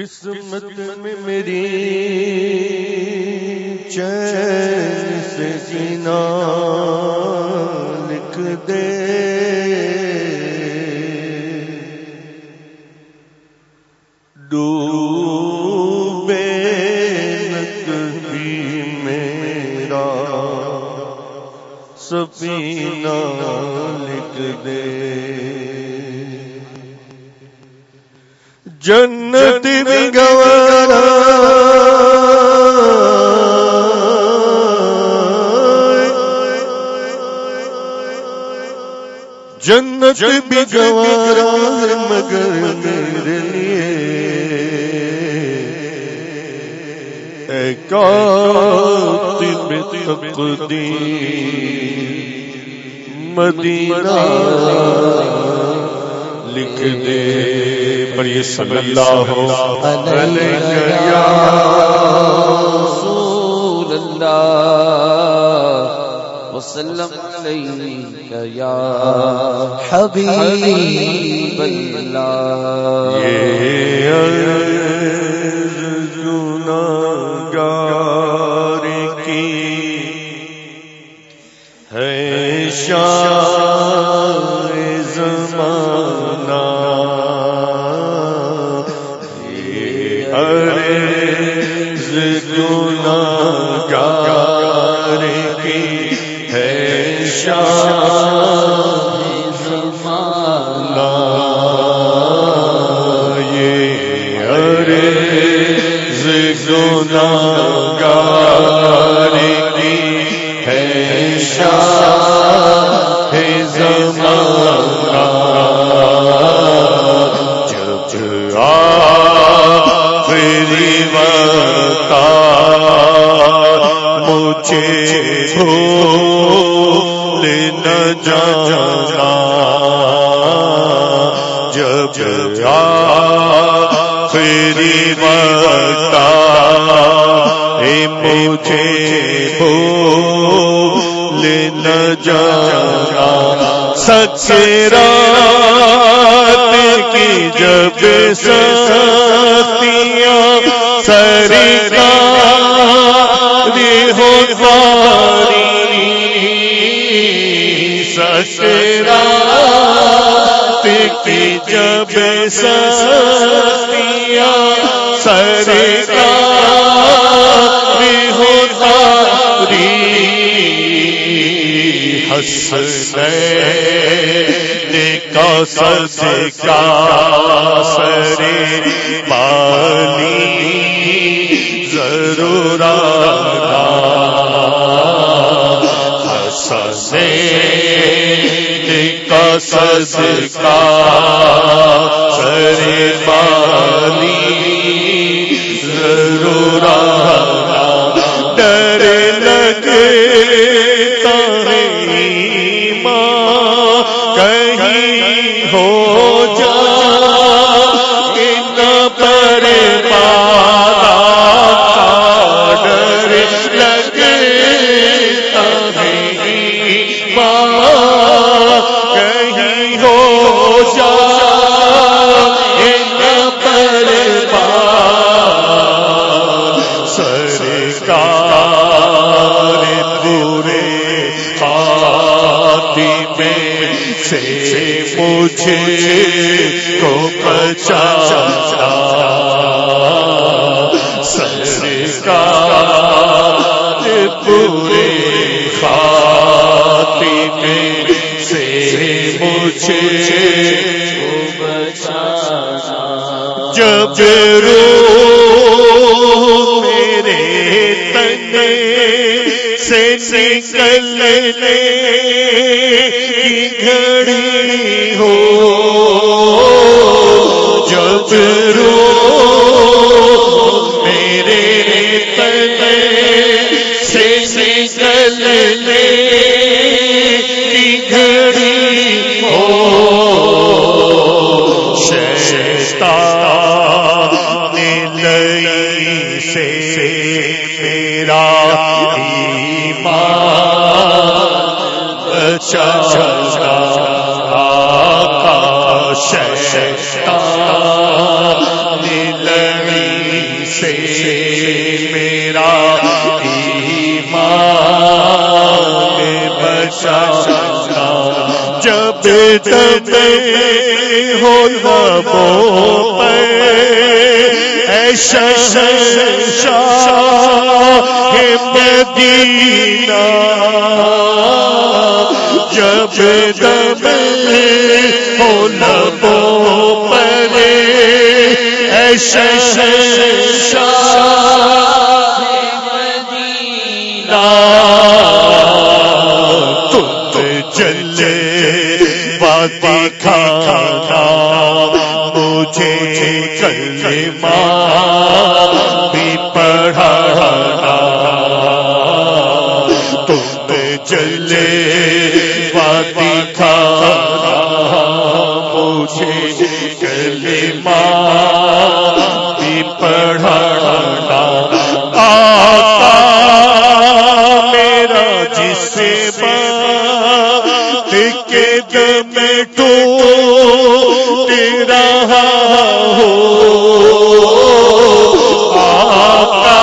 قسمت میں میری چین سے جینا لکھ دے۔ صلی اللہ علیہ رسول اللہ وسلم علیک یا حبیب اللہ. مجھے بھول نہ جانا۔ سچرات کی جب سستیاں سرکاری ہو ساری سچرات کی جب سستیاں سرکاری حسین کا سز کا سرے پانی ضرور حسین کا سز کا سرے پانی سے مجھے کو بچا سرکار پورے خاتی سے مجھے کو بچا جب رو میرے تنے سے نکلنے ہو۔ ہو لبوں پر۔ ایسا شاہ مدینہ۔ جب تب ہو لبوں پر۔ ایسا شاہ باتی مجھے کلمہ بھی پڑھانا تم چلے باتی کھانا مجھے کلمہ بھی پڑھانا آقا میرا جسے دم تو رہا ہو۔ آقا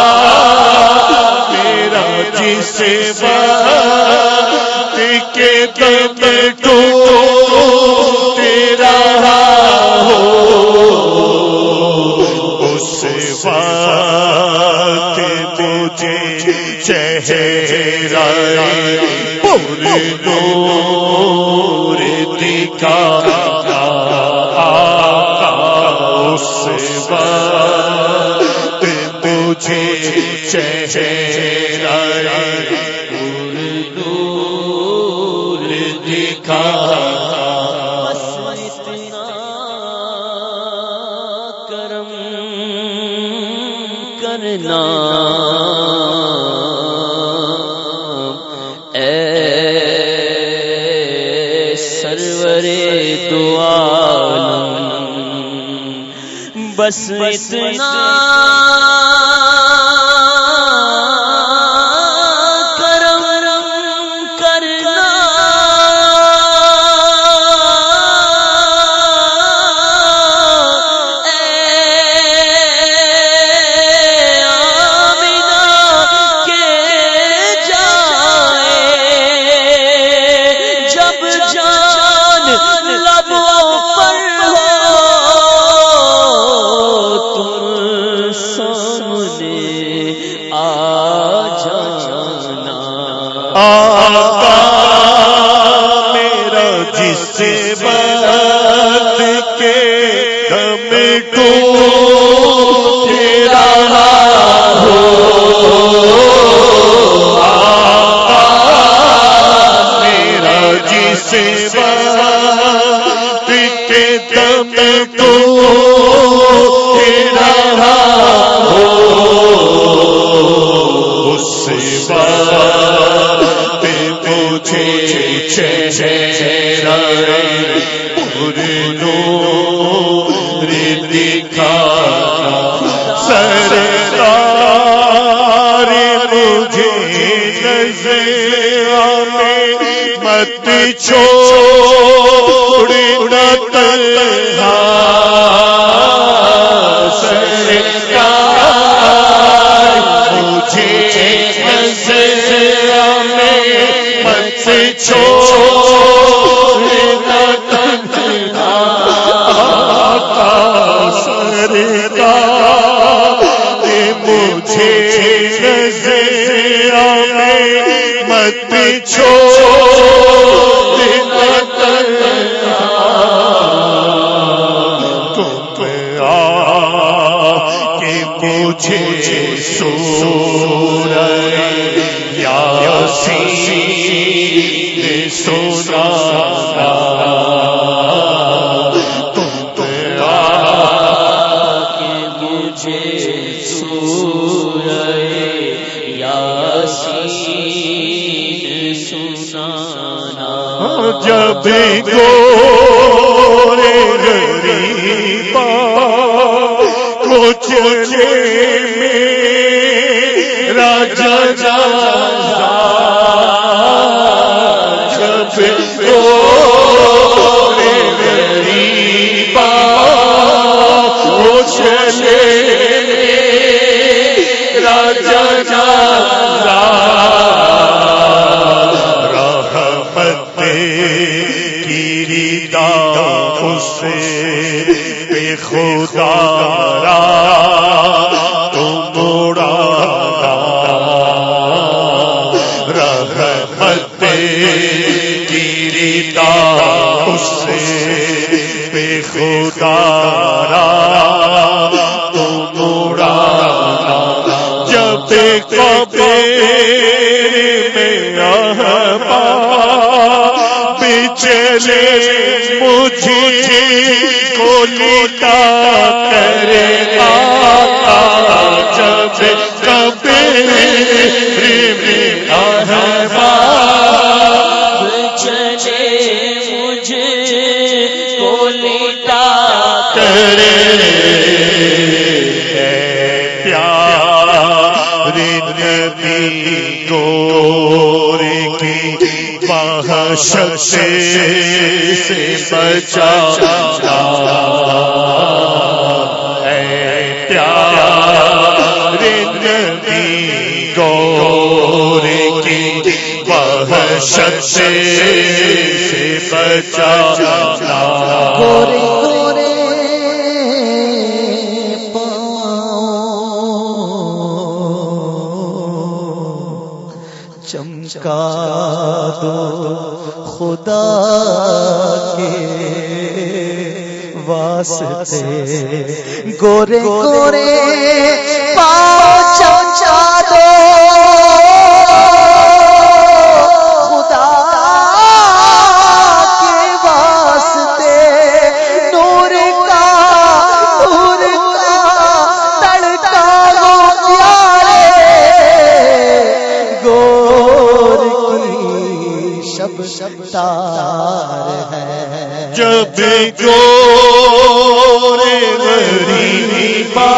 میرا جسے بات کے دم تو رہا ہو۔ اس بات مجھے چہرہ پور نور دکھا اس بات بس اتنا تم کہ مجھے سور یا سین سونا جب گورے چلے جا جزا جب گورے چلے راجا بچلے مجھے کو لیتا بحشت سے بچا اے پیار نبی گور کی سے بچا گورے چمکا دو خدا کے واسطے۔ گورے گورے پاؤ چمچا دو۔ ہے جب گور غریبا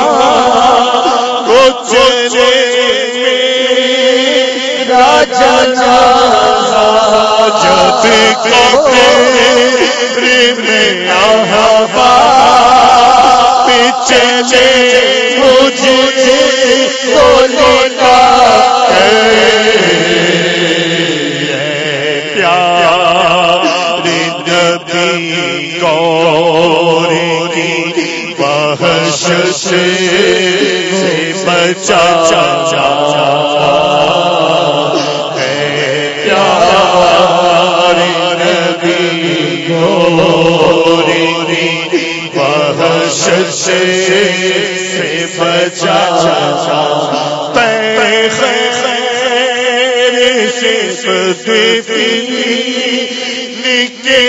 کو چلے راجا جب کبیر میں مجھے بحش سے بچا ہے پیار سے بچا پے خیر صرف نکے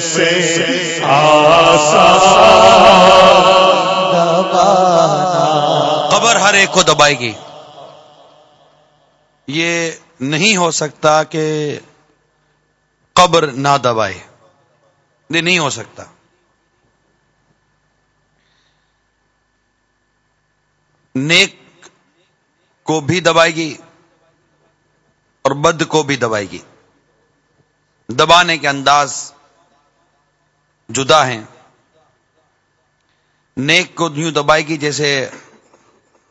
سے قبر ہر ایک کو دبائے گی۔ یہ نہیں ہو سکتا کہ قبر نہ دبائے۔ یہ نہیں ہو سکتا۔ نیک کو بھی دبائے گی اور بد کو بھی دبائے گی۔ دبانے کے انداز جدا ہیں۔ نیک کو یوں دبائے گی جیسے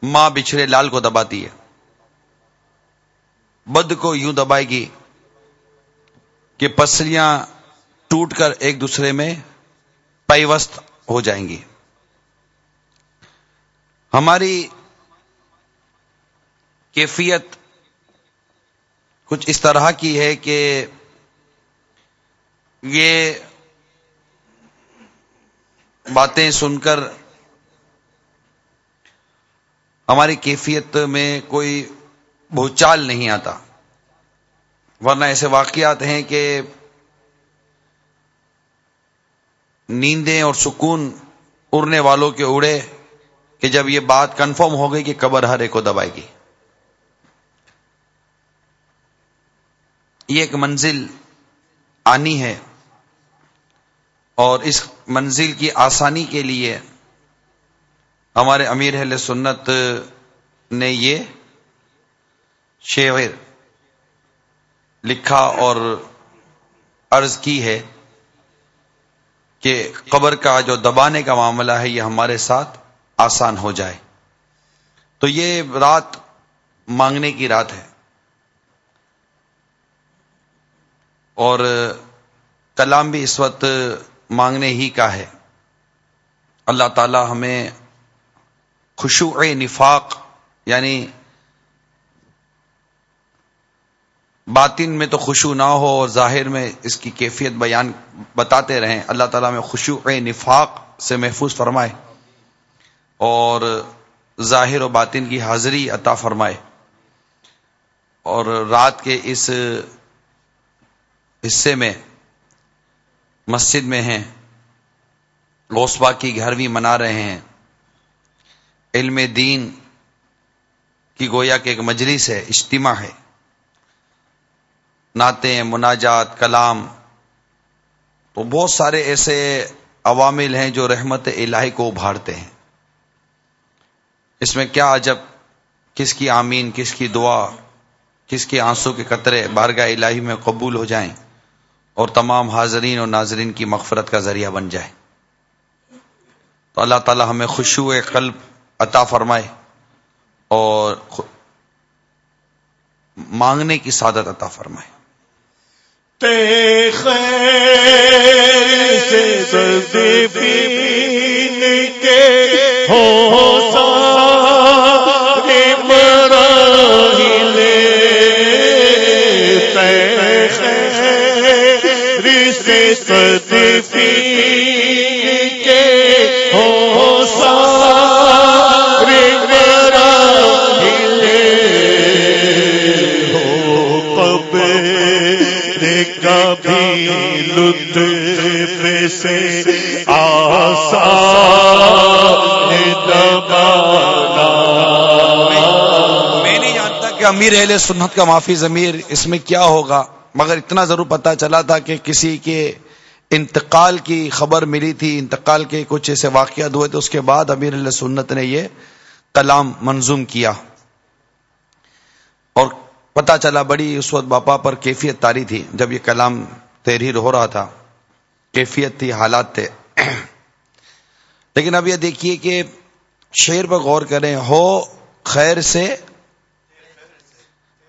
ماں بچھڑے لال کو دباتی ہے۔ بد کو یوں دبائے گی کہ پسلیاں ٹوٹ کر ایک دوسرے میں پیوست ہو جائیں گی۔ ہماری کیفیت کچھ اس طرح کی ہے کہ یہ باتیں سن کر ہماری کیفیت میں کوئی بھوچال نہیں آتا۔ ورنہ ایسے واقعات ہیں کہ نیندیں اور سکون اڑنے والوں کے اڑے کہ جب یہ بات کنفرم ہو گئی کہ قبر ہر ایک کو دبائے گی۔ یہ ایک منزل آنی ہے۔ اور اس منزل کی آسانی کے لیے ہمارے امیر اہل سنت نے یہ شعر لکھا اور عرض کی ہے کہ قبر کا جو دبانے کا معاملہ ہے، یہ ہمارے ساتھ آسان ہو جائے۔ تو یہ رات مانگنے کی رات ہے۔ اور کلام بھی اس وقت مانگنے ہی کا ہے۔ اللہ تعالی ہمیں خوشوع نفاق یعنی باطن میں تو خوشو نہ ہو اور ظاہر میں اس کی کیفیت بیان بتاتے رہیں، اللہ تعالیٰ میں خوشو نفاق سے محفوظ فرمائے اور ظاہر و باطن کی حاضری عطا فرمائے۔ اور رات کے اس حصے میں مسجد میں ہیں غوثبا کی گھرویں منا رہے ہیں۔ علم دین کی گویا کہ ایک مجلس ہے، اجتماع ہے۔ نعتیں، مناجات، کلام، تو بہت سارے ایسے عوامل ہیں جو رحمت الہی کو ابھارتے ہیں۔ اس میں کیا عجب، کس کی آمین، کس کی دعا، کس کے آنسو کے قطرے بارگاہ الہی میں قبول ہو جائیں۔ اور تمام حاضرین اور ناظرین کی مغفرت کا ذریعہ بن جائے۔ تو اللہ تعالی ہمیں خوشو قلب عطا فرمائے اور مانگنے کی سعادت عطا فرمائے۔ خیر سے کے ہو میں نہیں جانتا کہ امیر اہل سنت کا معافی ضمیر اس میں کیا ہوگا، مگر اتنا ضرور پتا چلا تھا کہ کسی کے انتقال کی خبر ملی تھی، انتقال کے کچھ ایسے واقعات ہوئے تھے، اس کے بعد امیر اللہ سنت نے یہ کلام منظوم کیا۔ اور پتا چلا بڑی اس وقت باپا پر کیفیت تاری تھی، جب یہ کلام تحریر ہو رہا تھا۔ کیفیت تھی، حالات تھے۔ لیکن اب یہ دیکھیے کہ شعر پر غور کریں، ہو خیر سے،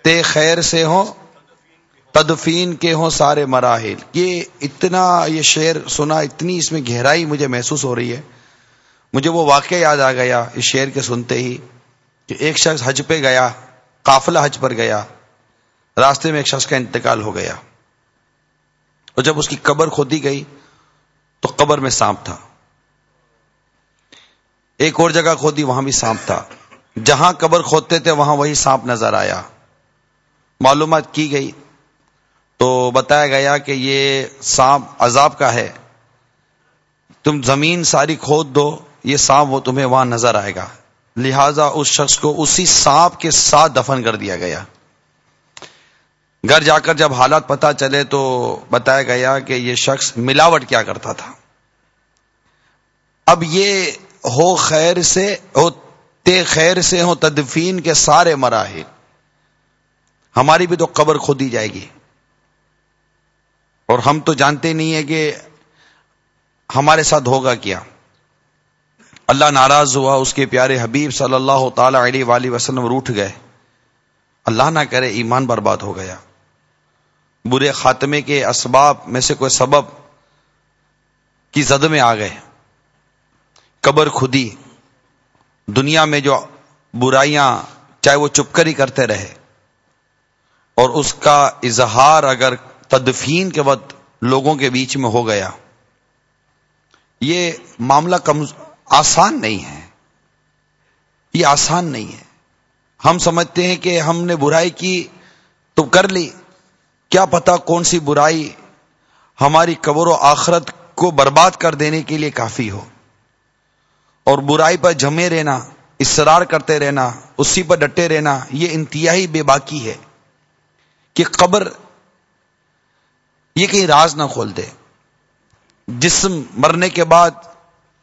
تے خیر سے ہوں تدفین کے ہوں سارے مراحل۔ یہ اتنا یہ شعر سنا، اتنی اس میں گہرائی مجھے محسوس ہو رہی ہے۔ مجھے وہ واقعہ یاد آ گیا اس شعر کے سنتے ہی، کہ ایک شخص حج پہ گیا، قافلہ حج پر گیا، راستے میں ایک شخص کا انتقال ہو گیا۔ اور جب اس کی قبر کھودی گئی، تو قبر میں سانپ تھا۔ ایک اور جگہ کھودی، وہاں بھی سانپ تھا۔ جہاں قبر کھودتے تھے، وہاں وہی سانپ نظر آیا۔ معلومات کی گئی تو بتایا گیا کہ یہ سانپ عذاب کا ہے۔ تم زمین ساری کھود دو، یہ سانپ وہ تمہیں وہاں نظر آئے گا۔ لہذا اس شخص کو اسی سانپ کے ساتھ دفن کر دیا گیا۔ گھر جا کر جب حالات پتا چلے تو بتایا گیا کہ یہ شخص ملاوٹ کیا کرتا تھا۔ اب یہ ہو خیر سے ہو تے خیر سے ہو تدفین کے سارے مراحل۔ ہماری بھی تو قبر کھو دی جائے گی۔ اور ہم تو جانتے نہیں ہیں کہ ہمارے ساتھ ہوگا کیا۔ اللہ ناراض ہوا، اس کے پیارے حبیب صلی اللہ تعالی علیہ وآلہ وسلم روٹ گئے۔ اللہ نہ کرے، ایمان برباد ہو گیا۔ برے خاتمے کے اسباب میں سے کوئی سبب کی زد میں آ گئے۔ قبر خودی دنیا میں جو برائیاں، چاہے وہ چپ کر ہی کرتے رہے۔ اور اس کا اظہار اگر تدفین کے وقت لوگوں کے بیچ میں ہو گیا۔ یہ معاملہ کم آسان نہیں ہے۔ یہ آسان نہیں ہے۔ ہم سمجھتے ہیں کہ ہم نے برائی کی تو کر لی۔ کیا پتا کون سی برائی ہماری قبر و آخرت کو برباد کر دینے کے لیے کافی ہو۔ اور برائی پر جمے رہنا، اصرار کرتے رہنا، اسی پر ڈٹے رہنا، یہ انتہائی بے باکی ہے کہ قبر یہ کہیں راز نہ کھول دے۔ جسم مرنے کے بعد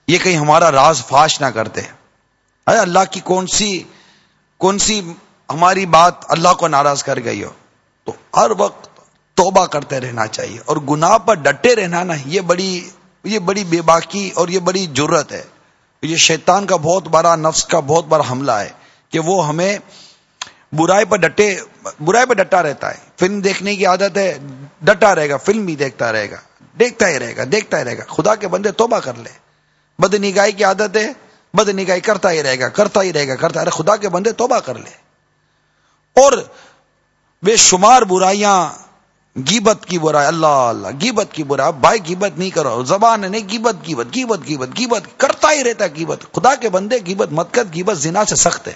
یہ کہیں ہمارا راز فاش نہ کرتے ارے اللہ کی کون سی کون سی ہماری بات اللہ کو ناراض کر گئی ہو؟ تو ہر وقت توبہ کرتے رہنا چاہیے اور گناہ پر ڈٹے رہنا نا یہ بڑی یہ بڑی بے باکی اور یہ بڑی ضرورت ہے۔ یہ شیطان کا بہت بڑا نفس کا بہت بڑا حملہ ہے کہ وہ ہمیں برائی پر ڈٹے، برائی پر ڈٹا رہتا ہے۔ فلم دیکھنے کی عادت ہے ڈٹا رہے گا، فلم بھی دیکھتا رہے گا، دیکھتا ہی رہے گا، دیکھتا ہی رہے گا۔ خدا کے بندے توبہ کر لے۔ بد نگاہی کی عادت ہے بد نگاہی کرتا ہی رہے گا، کرتا ہی رہے گا، کرتا۔ ارے خدا کے بندے توبہ کر لے۔ اور بے شمار برائیاں گیبت کی برائی، اللہ اللہ گیبت کی برائی۔ بھائی گیبت نہیں کرو، زبان نہیں گیبت گیبت گیبت گیبت گیبت کرتا ہی رہتا گیبت خدا کے بندے گیبت مت کر گیبت زنا سے سخت ہے۔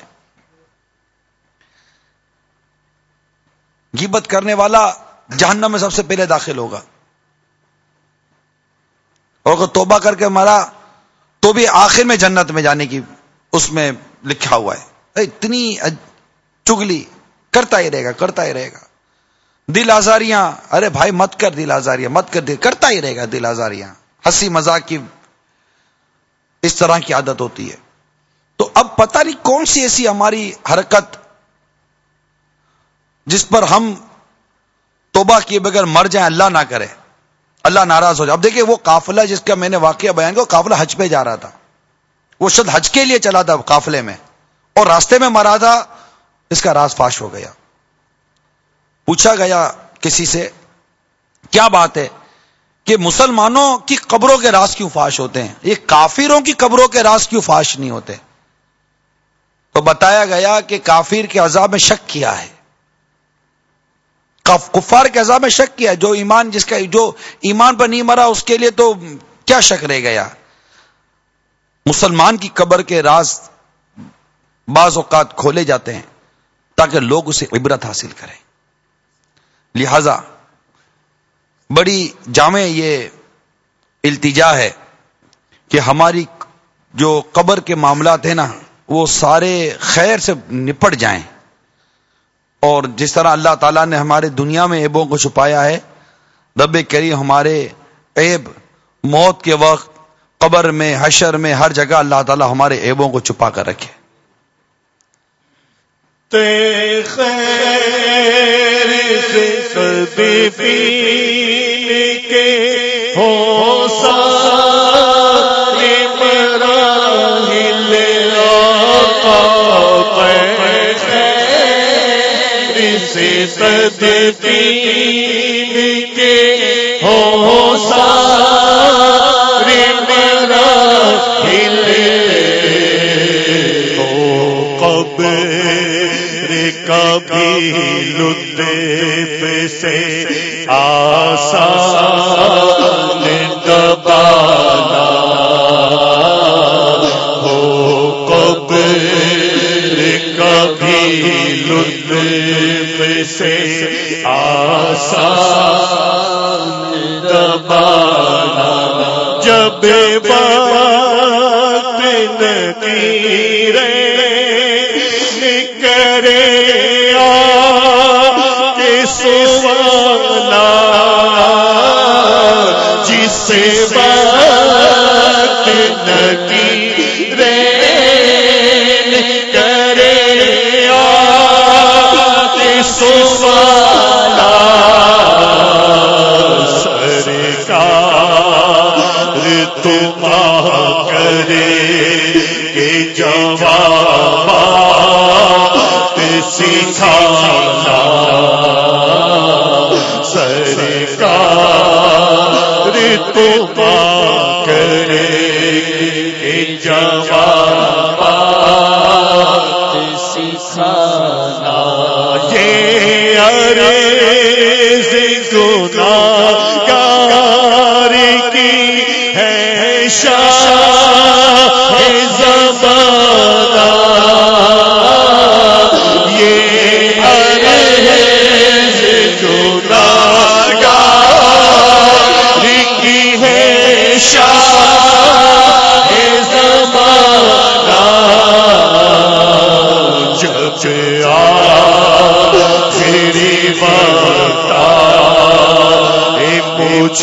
گیبت کرنے والا جہنم میں سب سے پہلے داخل ہوگا۔ اور اگر توبہ کر کے مرا، تو بھی آخر میں جنت میں جانے کی اس میں لکھا ہوا ہے۔ اتنی چگلی، کرتا ہی رہے گا، کرتا ہی رہے گا۔ دل آزاریاں، ارے بھائی مت کر دل آزاریاں، مت کر دل، کرتا ہی رہے گا دل آزاریاں۔ ہنسی مزاق کی اس طرح کی عادت ہوتی ہے۔ تو اب پتہ نہیں کون سی ایسی ہماری حرکت جس پر ہم توبہ کیے بغیر مر جائیں، اللہ نہ کرے۔ اللہ ناراض ہو جائے۔ اب دیکھیں وہ قافلہ جس کا میں نے واقعہ بیان کیا، وہ قافلہ حج پہ جا رہا تھا۔ وہ شد حج کے لیے چلا تھا قافلے میں۔ اور راستے میں مرا تھا، اس کا راز فاش ہو گیا۔ پوچھا گیا کسی سے، کیا بات ہے؟ کہ مسلمانوں کی قبروں کے راز کیوں فاش ہوتے ہیں؟ یہ کافروں کی قبروں کے راز کیوں فاش نہیں ہوتے؟ تو بتایا گیا کہ کافر کے عذاب میں شک کیا ہے۔ کفار کے عذاب میں شک کیا جو ایمان جس کا جو ایمان پر نہیں مرا، اس کے لیے تو کیا شک رہ گیا؟ مسلمان کی قبر کے راز بعض اوقات کھولے جاتے ہیں تاکہ لوگ اسے عبرت حاصل کریں۔ لہذا بڑی جامع یہ التجا ہے کہ ہماری جو قبر کے معاملات ہیں نا، وہ سارے خیر سے نپٹ جائیں۔ اور جس طرح اللہ تعالیٰ نے ہمارے دنیا میں عیبوں کو چھپایا ہے، رب کریم ہمارے عیب، موت کے وقت، قبر میں، حشر میں، ہر جگہ اللہ تعالیٰ ہمارے عیبوں کو چھپا کر رکھے۔ کے ہو کے ہو سارے مرا ہو قبر کبھی لطف سے سیکھا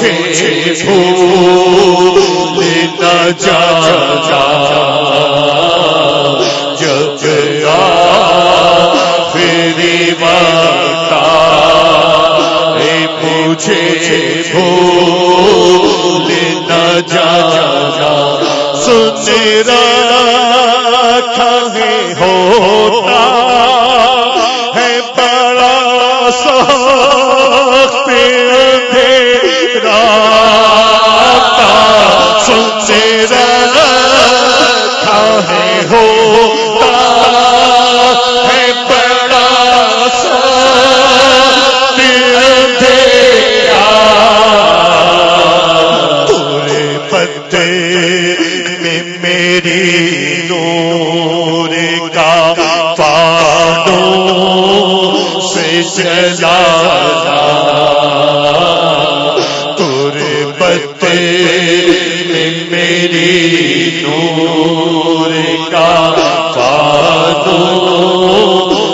مجھے بھول جا سے جلانا تورے پتے میں میری نور کا پانو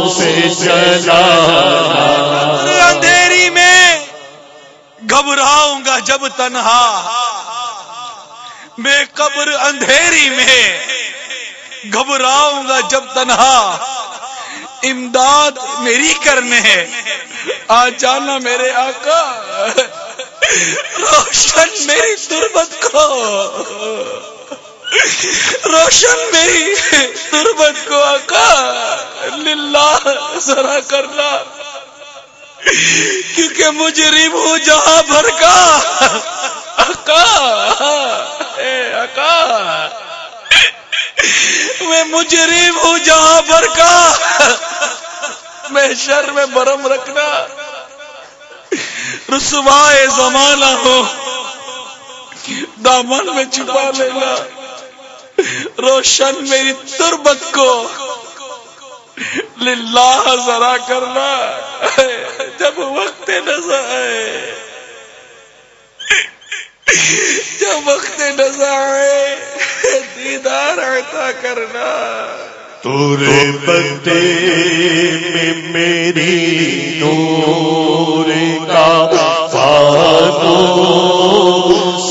سے جلانا اندھیری میں گھبراؤں گا جب تنہا۔ میں قبر اندھیری میں گھبراؤں گا جب تنہا۔ امداد میری کرنے ہے۔ آ جانا میرے آقا۔ روشن میری تربت کو۔ روشن میری تربت کو آقا۔ للہ ذرا کرنا۔ کیونکہ مجرم ہوں جہاں بھر کا۔ اکا اے اکا میں مجرم ہوں جہاں بھر کا۔ میں شر میں برم رکھنا۔ رسوائے زمانہ ہو۔ دامن میں چھپا لینا۔ روشن میری تربت کو۔ للہ ذرا کرنا۔ جب وقت نظر آئے۔ جب وقت نظر آئے دیدار عطا کرنا۔ تورے پتے میں میری نور کا فاتو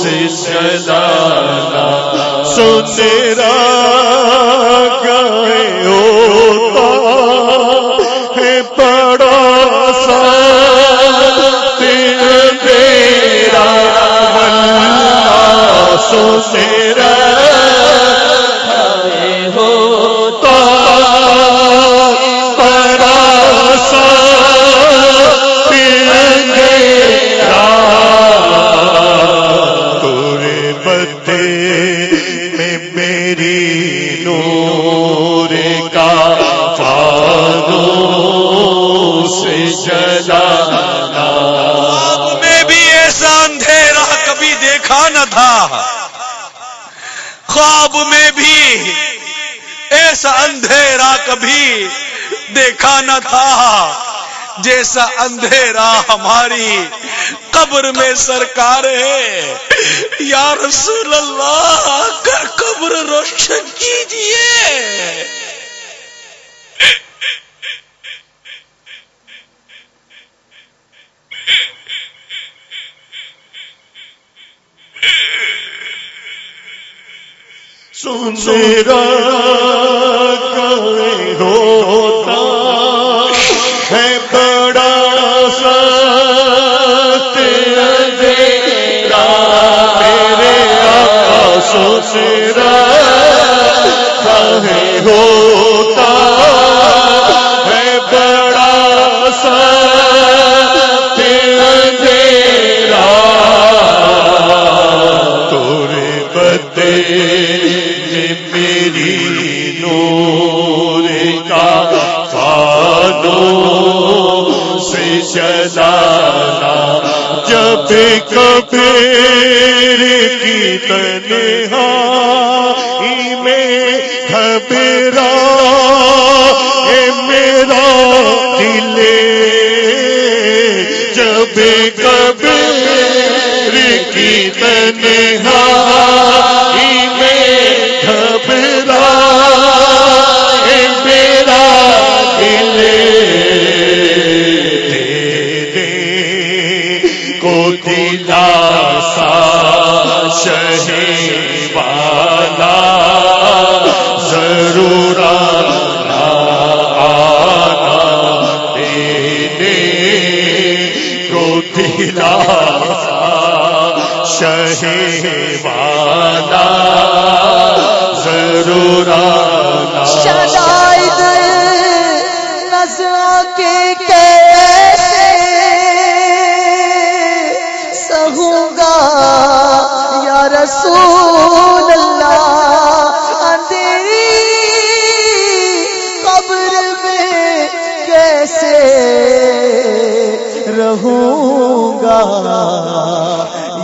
سے سجانا۔ سن تیرا اندھیرا کبھی دیکھا نہ تھا۔ جیسا اندھیرا ہماری قبر میں سرکار ہے۔ یا رسول اللہ کا کر قبر روشن کیجیے سن میرا گائے ہوتا ہے بڑا سا تیرا میرے آقا سو سے جب کبیر کی تنہا میں گھبرا اے میرا دل جب کبیر کی تنہا رسول اللہ، اندھیری قبر میں کیسے رہوں گا؟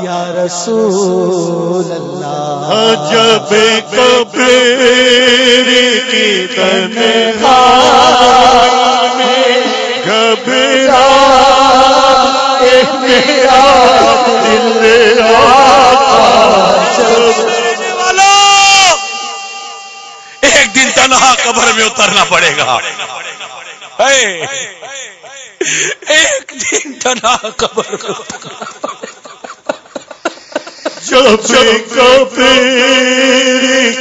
یا رسول اللہ۔ جب قبر کی تنہا میں گھبرا میرا دل آ ایک قبر میں اترنا پڑے گا۔ ایک دن تنا قبر میں اترنا۔ جب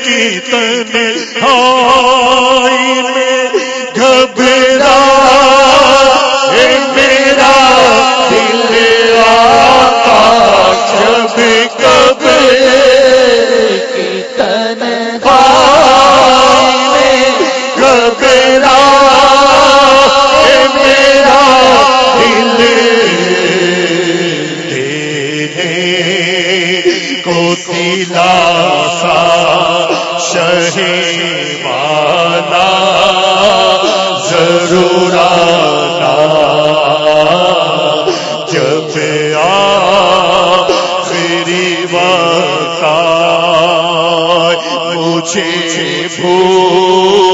کی تنہائی ضرور جب آخری وقت مجھے بھول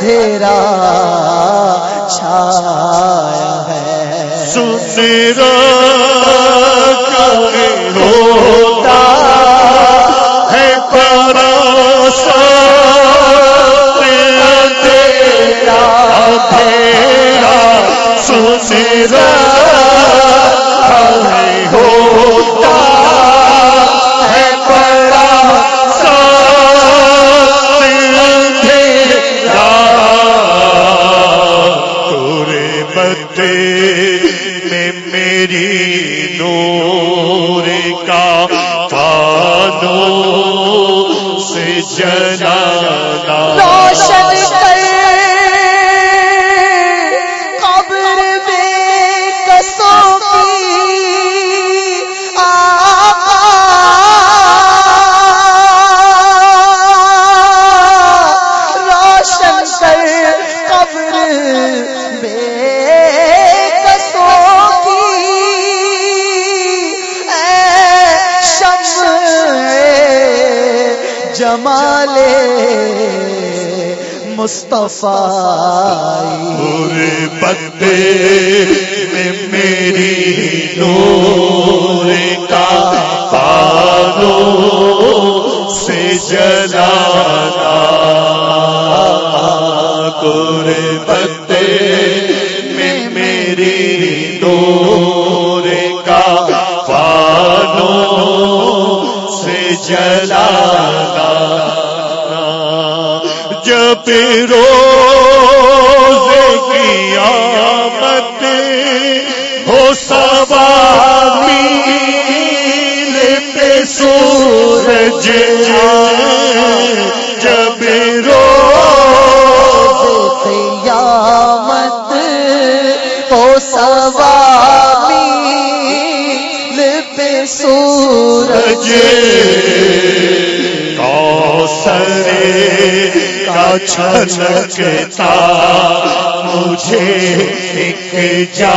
اندھیرا چھایا ہے۔ سنرا ہوتا ہے سنرا مصطفیٰ۔ پورے میں میری نور کا پانو سے جلانا۔ گورے بدے میں میری نور کا پانو سے جلانا۔ جب روز قیامت ہو سواری پہ سورج جب روز قیامت ہو سوامی پہ سورج کوسرے کا چھلکتا مجھے ایک جا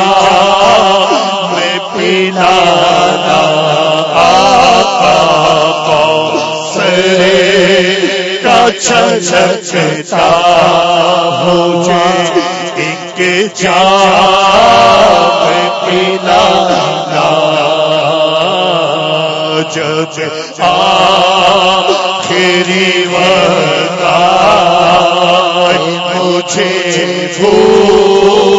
میں پلانا آقا کوسرے کا چھلکتا مجھے ایک جا میں پلانا جب آخری وقت مجھے بھول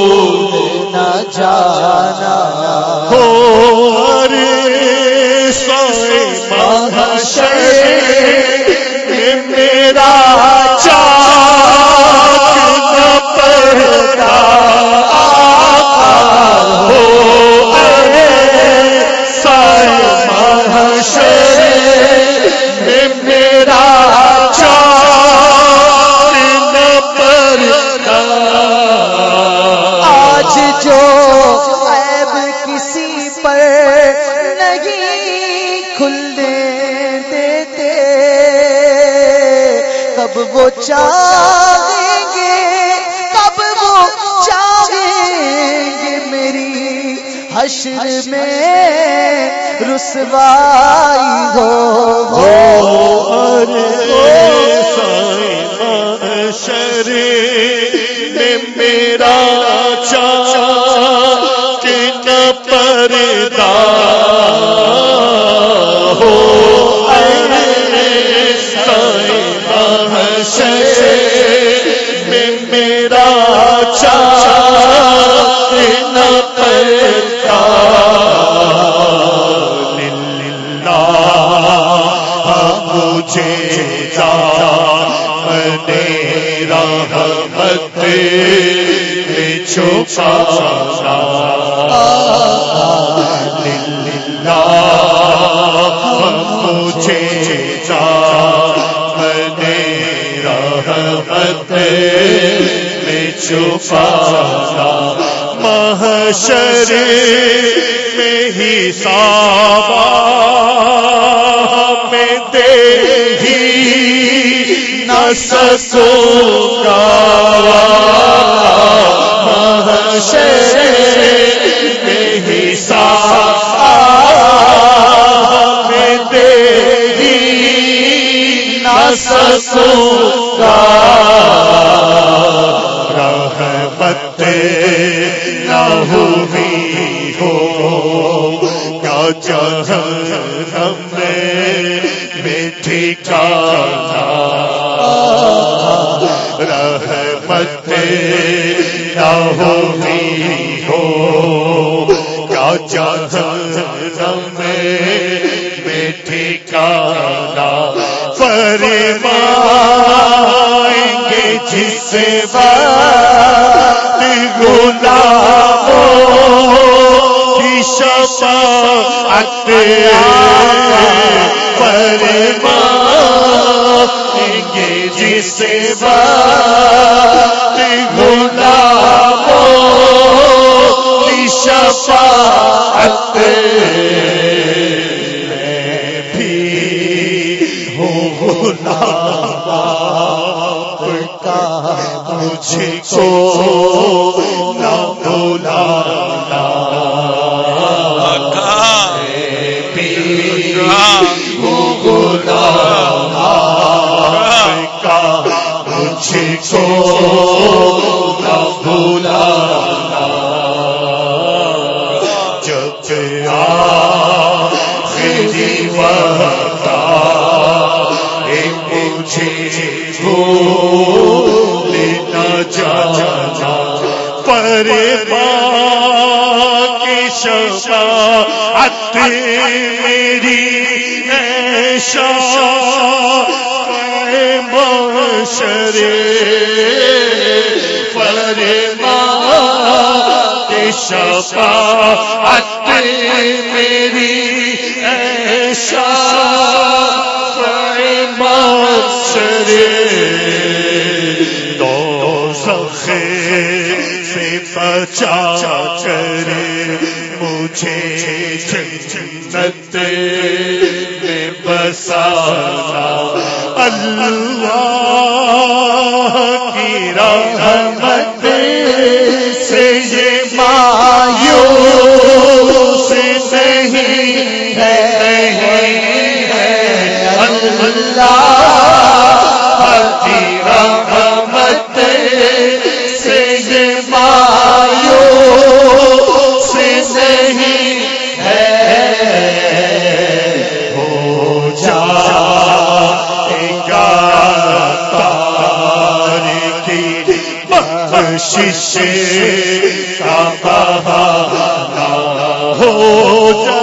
وہ چاہیں گے کب وہ چاہیں گے میری حشر میں رسوائی ہو شرے میں میرا محشر میں ہی سابا میں دے ہی نہ سکوں گا میں نہ گا ہوئی ہو کیا جہنم میں ٹھکانا رحمت نہ ہوئی ہو۔ کیا جہنم میں؟ ٹھکانا فرمائیں گے جس بات غلاموں کی شفاعت فرمائیں گے جس بات غلاموں کی شفاعت مجھے کو نہ بولا مجھے بولا جب آخری وقت آئے مجھے لینا جانا پر شفاعت معاشرے پر کی شفاعت میری ایشا دو سخے سے بچا کر مجھے جنت میں بسانا اللہ کی رحمت سے یہ مایو سے نہیں ہے۔ اللہ بخشش کا بہانا ہو جا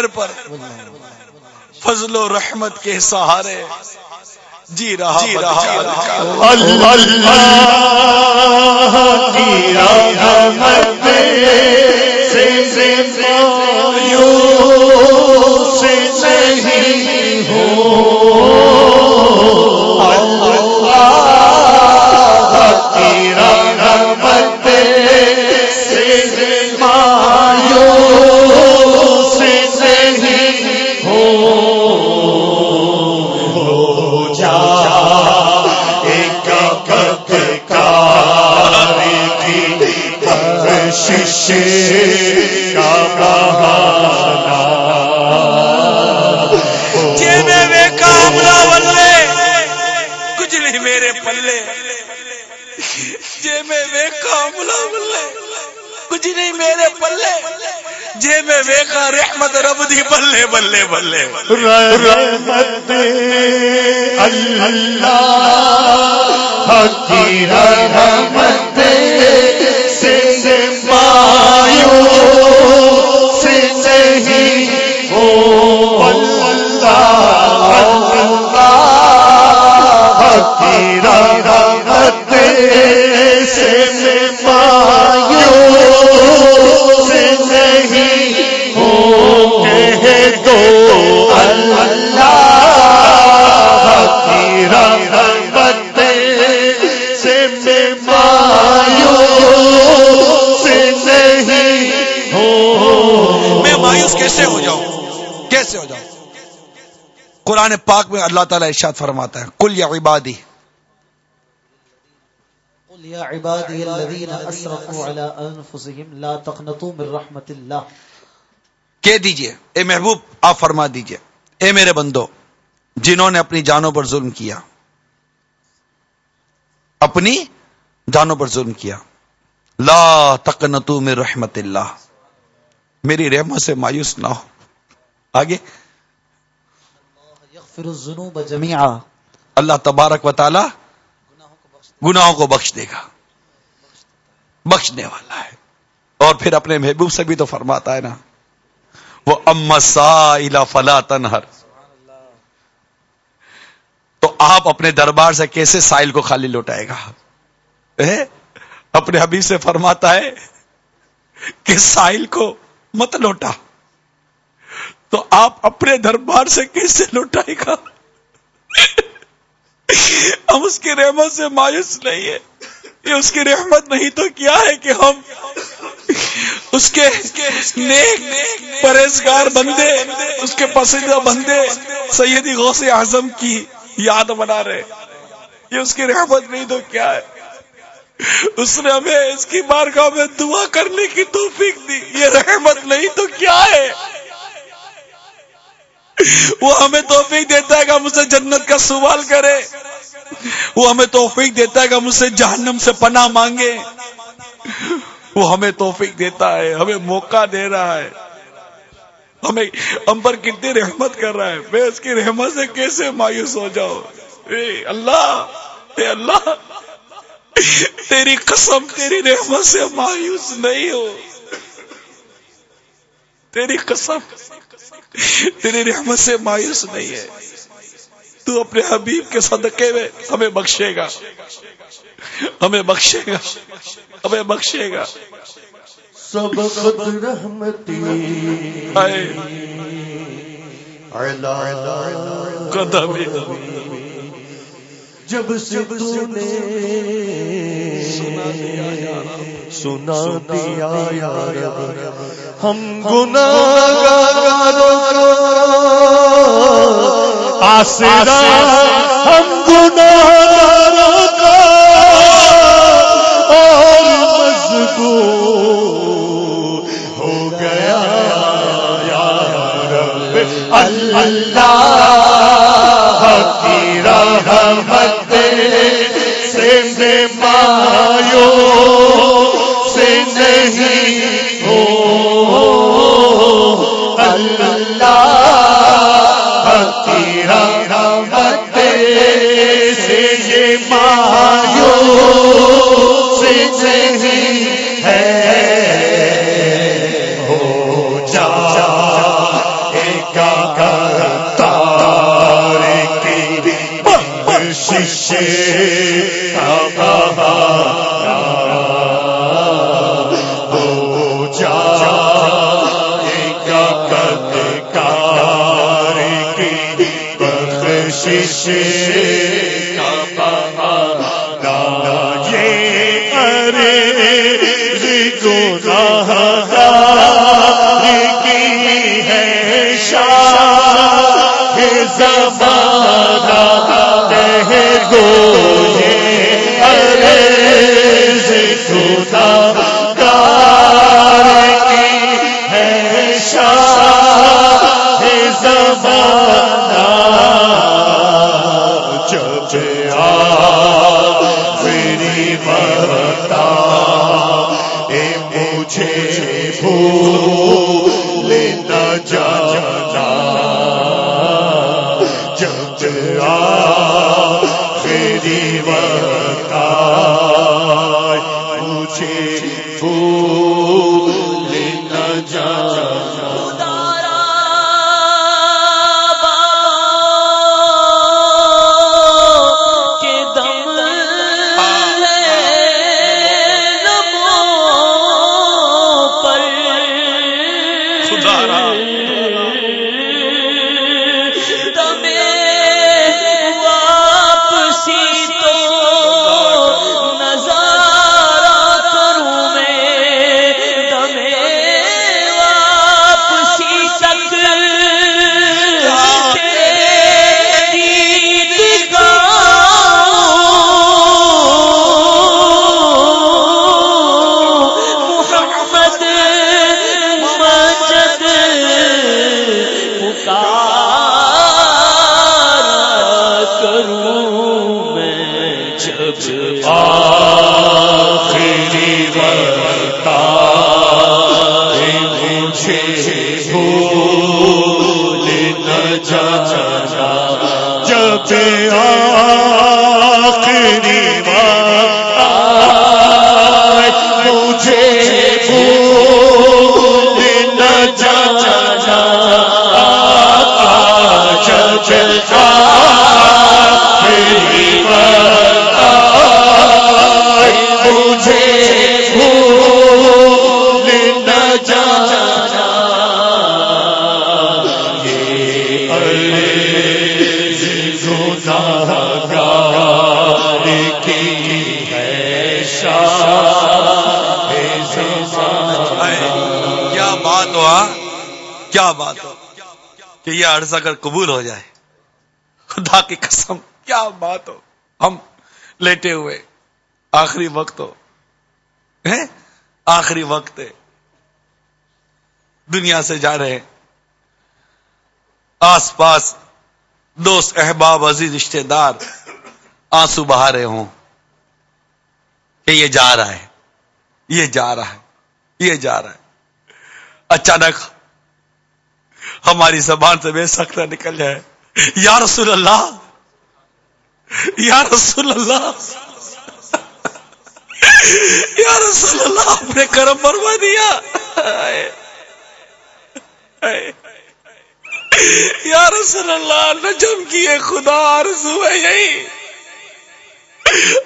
قہر پر فضل و رحمت کے سہارے جی رہا جی رہا اللہ کی رحمت سے زندگیوں سے نہیں ہو جے رحمت رب دی، بلے بلے بلے رحمت اللہ کی رحمت سے مایو سے نہیں ہو۔ اللہ کی رحمت سے مایو مایوس کیسے ہو جاؤں؟ کیسے ہو جاؤں؟ قرآن پاک میں اللہ تعالیٰ ارشاد فرماتا ہے کل یا عبادی۔ قل يا عبادي الذين أسرفوا على أنفسهم لا تقنطوا من الله کہہ دیجیے اے محبوب آپ فرما دیجیے۔ اے میرے بندو جنہوں نے اپنی جانوں پر ظلم کیا اپنی جانوں پر ظلم کیا لا تقنطو من رحمت اللہ۔ میری رحمت سے مایوس نہ ہو۔ آگے۔ اللہ تبارک و تعالی گناہوں کو بخش دے گا۔ بخشنے والا ہے۔ اور پھر اپنے محبوب سے بھی تو فرماتا ہے نا۔ وہ اما فلا تنہر۔ تو آپ اپنے دربار سے کیسے سائل کو خالی لوٹائے گا؟ اپنے حبیب سے فرماتا ہے کہ سائل کو مت لوٹا۔ تو آپ اپنے دربار سے کیسے لوٹائے گا؟ ہم اس کی رحمت سے مایوس نہیں ہے یہ اس کی رحمت نہیں تو کیا ہے کہ ہم اس کے نیک پرہیزگار بندے، اس کے پسندیدہ بندے سیدی غوث اعظم کی یاد بنا رہے۔ یہ اس کی رحمت نہیں تو کیا ہے؟ اس نے ہمیں اس کی بارگاہ میں دعا کرنے کی توفیق دی۔ یہ رحمت نہیں تو کیا ہے؟ وہ ہمیں توفیق دیتا ہے کہ ہم اسے جنت کا سوال کرے وہ ہمیں توفیق دیتا ہے کہ ہم اسے جہنم سے پناہ مانگے وہ ہمیں توفیق دیتا ہے، ہمیں موقع دے رہا ہے۔ ہمیں ہم پر کتنی رحمت کر رہا ہے۔ میں اس کی رحمت سے کیسے مایوس ہو جاؤ اے اللہ اے اللہ! تیری قسم تیری رحمت سے مایوس نہیں ہو۔ تیری قسم تیری رحمت سے مایوس نہیں ہے۔ تو اپنے حبیب کے صدقے میں ہمیں بخشے گا۔ ہمیں بخشے گا۔ ہمیں بخشے گا۔ سب خود رحمتی۔ قدم جب سے تو نے سنا دیا یا رب ہم گناہگاروں کا آسرا ہم گناہگاروں کا اور مضبوط ہو گیا یا رب۔ اللہ یہ سے جب آ کہ عرض اگر قبول ہو جائے۔ خدا کی قسم، کیا بات ہو۔ ہم لیٹے ہوئے۔ آخری وقت ہو۔ آخری وقت ہے۔ دنیا سے جا رہے ہیں۔ آس پاس دوست، احباب، عزیز رشتے دار آنسو بہا رہے ہوں کہ یہ جا رہا ہے۔ یہ جا رہا ہے۔ یہ جا رہا ہے۔ اچانک ہماری زبان سے بے سخت نکل جائے۔ یا رسول اللہ، یا رسول اللہ۔ یا رسول اللہ اپنے کرم فرما دیا۔ یا رسول اللہ نجم کیے خدا آرزو ہے یہی۔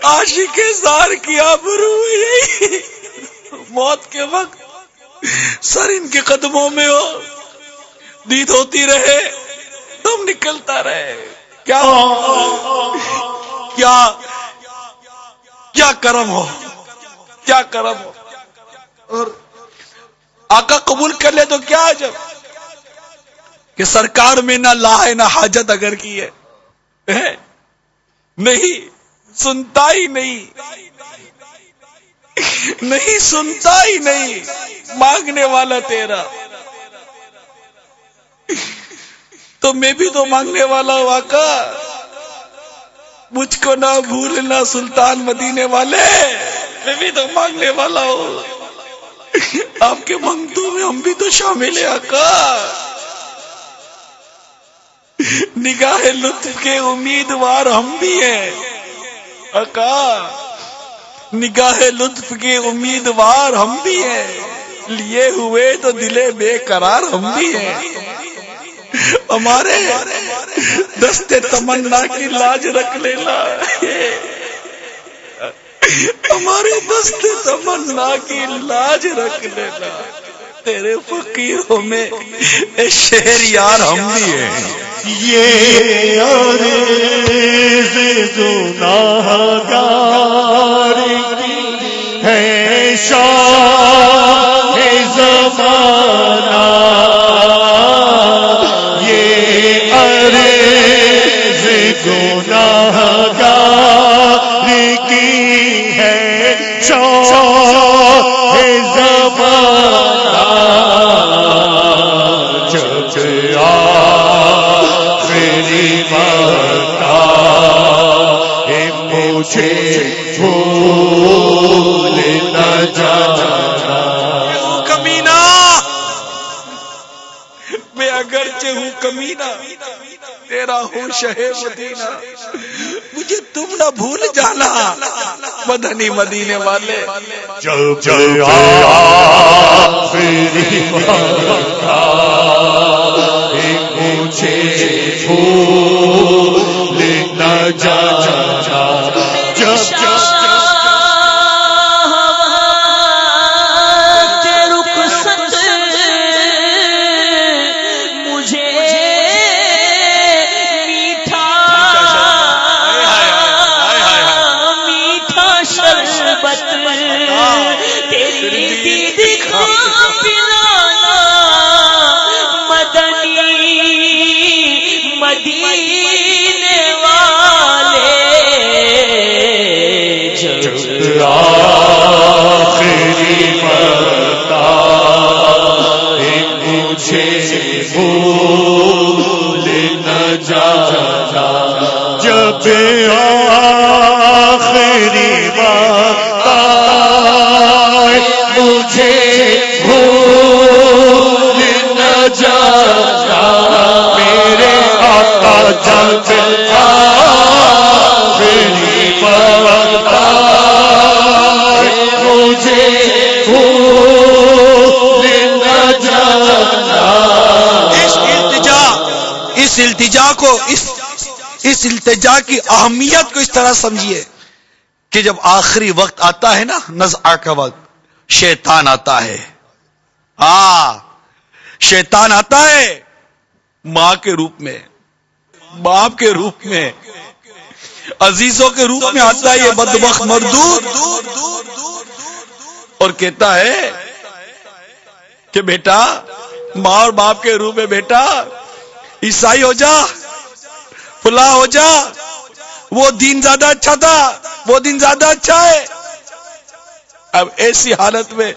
عاشق زار کیا برو ہے یہی۔ موت کے وقت سر ان کے قدموں میں ہو۔ دید ہوتی رہے، دم نکلتا رہے۔ کیا کیا؟ کیا کرم ہو؟ کیا کرم ہو؟ اور آقا قبول کر لے تو کیا جبکہ سرکار میں نہ لا ہے، نہ حاجت اگر کی ہے۔ ہے؟ نہیں، سنتا ہی نہیں۔ نہیں، سنتا ہی نہیں۔ مانگنے والا تیرا۔ تو میں بھی تو مانگنے والا ہوں، آقا۔ مجھ کو نہ بھولنا سلطان مدینے والے۔ میں بھی تو مانگنے والا ہوں۔ آپ کے منگتوں میں ہم بھی تو شامل ہیں، آقا۔ نگاہ لطف کے امیدوار ہم بھی ہیں۔ آقا، نگاہ لطف کے امیدوار ہم بھی ہیں۔ لیے ہوئے تو دلے بے قرار ہم بھی ہیں۔ ہمارے دستے تمنا کی لاج رکھ لینا۔ ہماری دستے تمنا کی لاج رکھ لینا۔ تیرے فقیروں میں شہر یار ہم بھی ہیں۔ یہ عرض گناہگار ہے شاہ زمانہ۔ گناہ گناہگار کی ہے؟ شاہ زمانہ جب مجھے شہ مدینہ۔ مجھے تم نہ بھول جانا۔ مدنی مدینے والے۔ جب جب مجھے بھول نہ جانا جب جب التجا کو، اس اس التجا کی اہمیت کو اس طرح سمجھیے کہ جب آخری وقت آتا ہے نا، نزع کا وقت، شیطان آتا ہے۔ ہاں شیطان آتا ہے ماں کے روپ میں، باپ کے روپ میں، عزیزوں کے روپ میں آتا ہے یہ بدبخت مردود۔ اور کہتا ہے کہ بیٹا، ماں اور باپ کے روپ میں بیٹا عیسائی ہو جا فلا ہو جا، وہ دین زیادہ اچھا تھا، وہ دن زیادہ اچھا ہے۔ اب ایسی حالت میں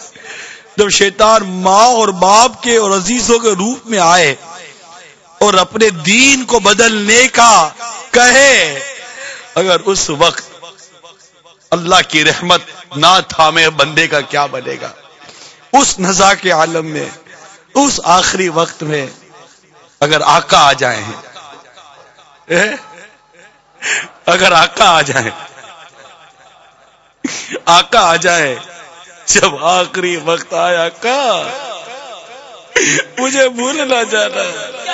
جب شیطان ماں اور باپ کے اور عزیزوں کے روپ میں آئے اور اپنے دین کو بدلنے کا کہے، اگر اس وقت اللہ کی رحمت نہ تھامے بندے کا کیا بنے گا؟ اس نزا کے عالم میں، اس آخری وقت میں اگر آقا آ جائیں اگر آقا آ جائیں۔ آقا آ جائے جب آخری وقت آیا، آقا، مجھے بھول نہ جانا۔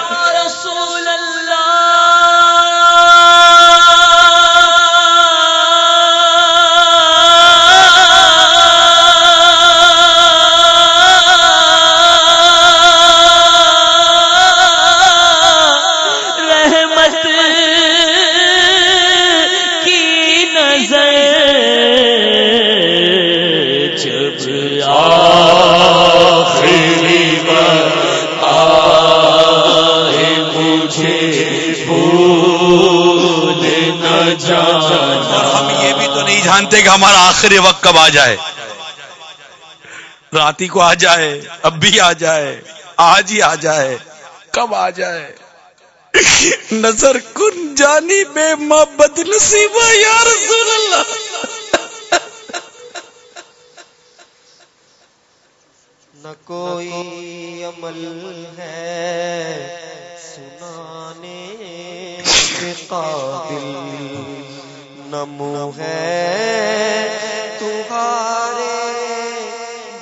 جانتے کہ ہمارا آخری وقت کب آ جائے۔ راتی کو آ جائے، اب بھی آ جائے، آج ہی آ جائے، کب آ جائے۔ نظر کن جانی بے ماں بد نصیبہ یا رسول اللہ۔ نہ کوئی عمل ہے سنانے قابل۔ منہ ہے تمہارے